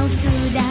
basura.